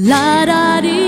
La.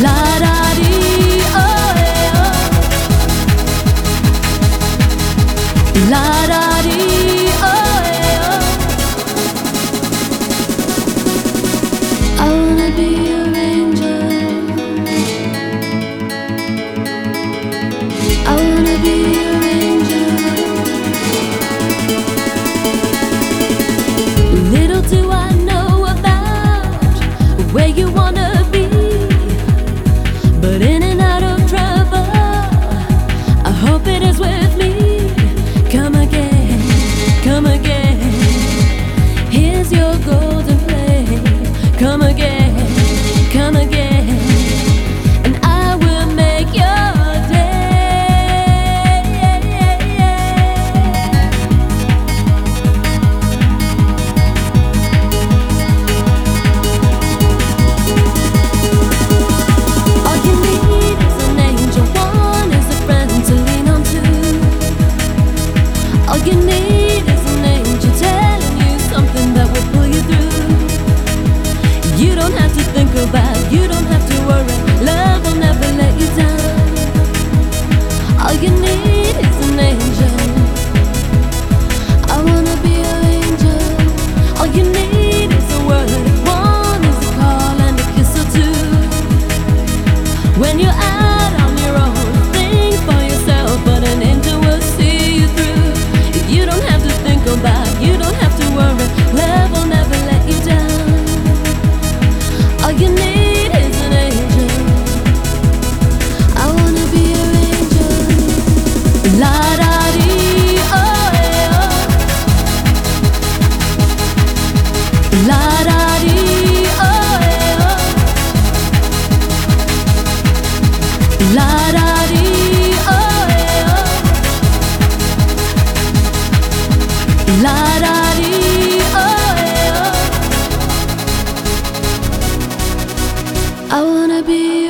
La da All you need is an angel. Oh, eh, oh. I wanna be